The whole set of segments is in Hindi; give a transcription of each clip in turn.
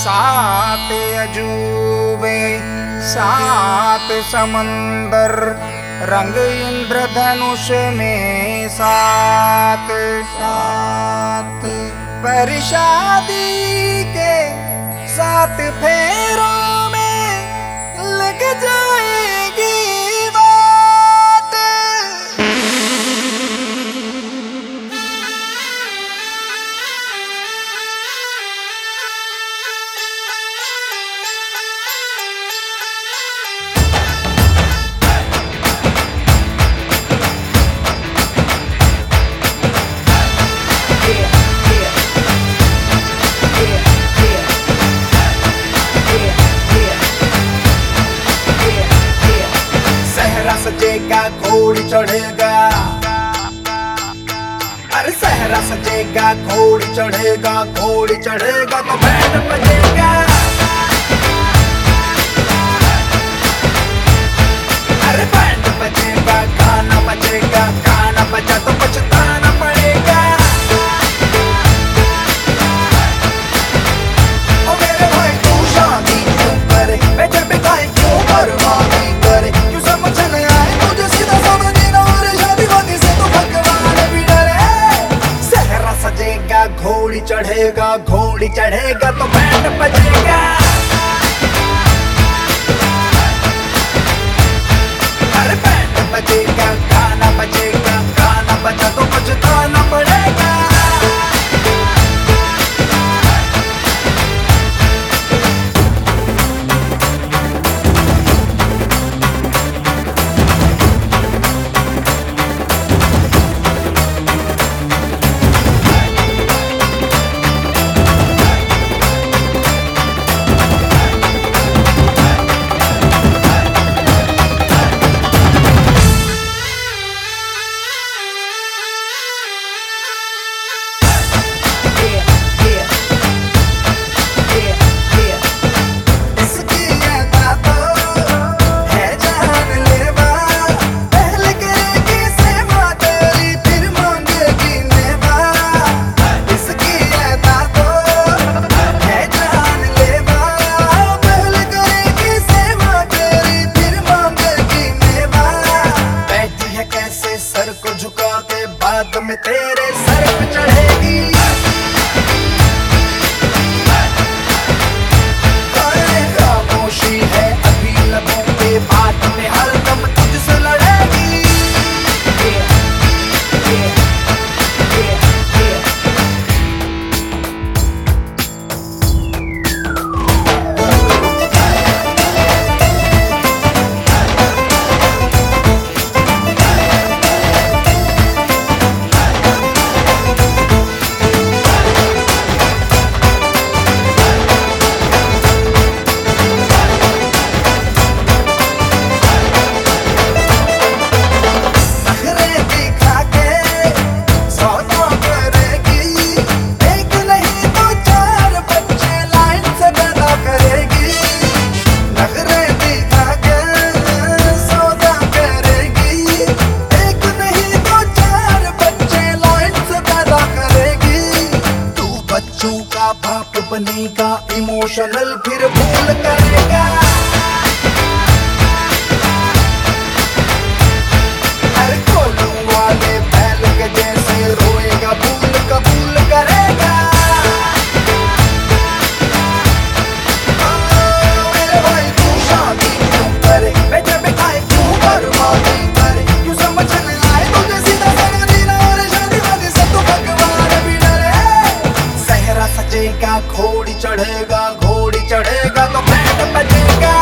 सात अजूबे सात समंदर रंग इंद्र धनुष में सात सात। परिषादी के सात फे सहरा सजेगा घोड़ी चढ़ेगा। अरे सहरा सजेगा घोड़ी चढ़ेगा घोड़ी चढ़ेगा तो बैठ घोड़ी चढ़ेगा घोड़ी चढ़ेगा तो बैंड बजेगा। तेरे सर पे चढ़ेगी। आप बनेगा इमोशनल फिर भूल करेगा। चढ़ेगा, घोड़ी चढ़ेगा तो बैंड बजेगा।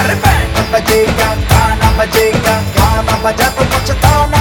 अरे बैंड बजेगा, गाना बजेगा, गाना बजा तो पछताना